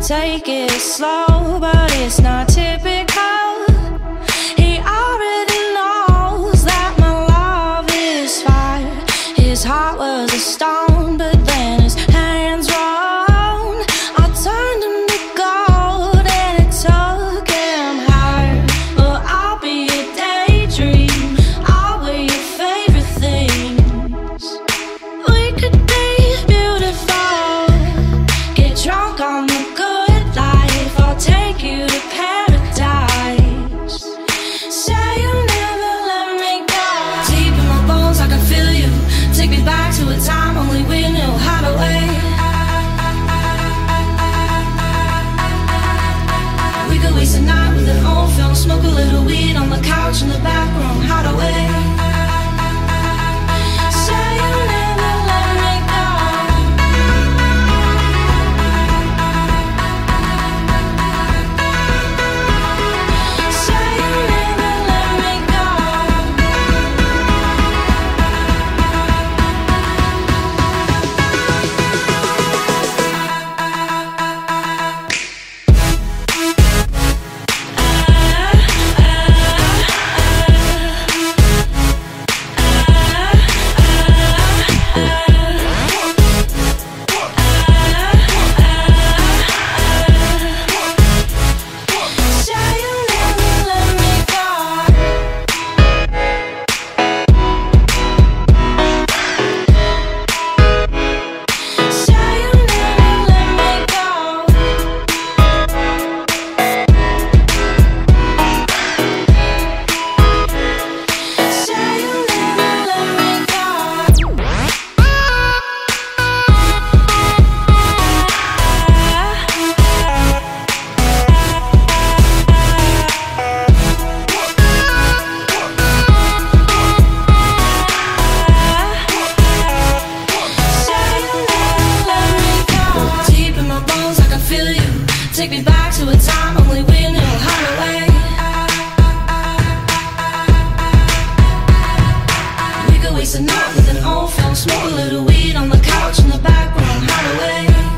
Take it slow, but it's not typical. He already knows that my love is fire. His heart was a stone, but back to a time only we knew how to wait. We could waste a night with an old film, smoke a little weed on the couch in the back room, hide away.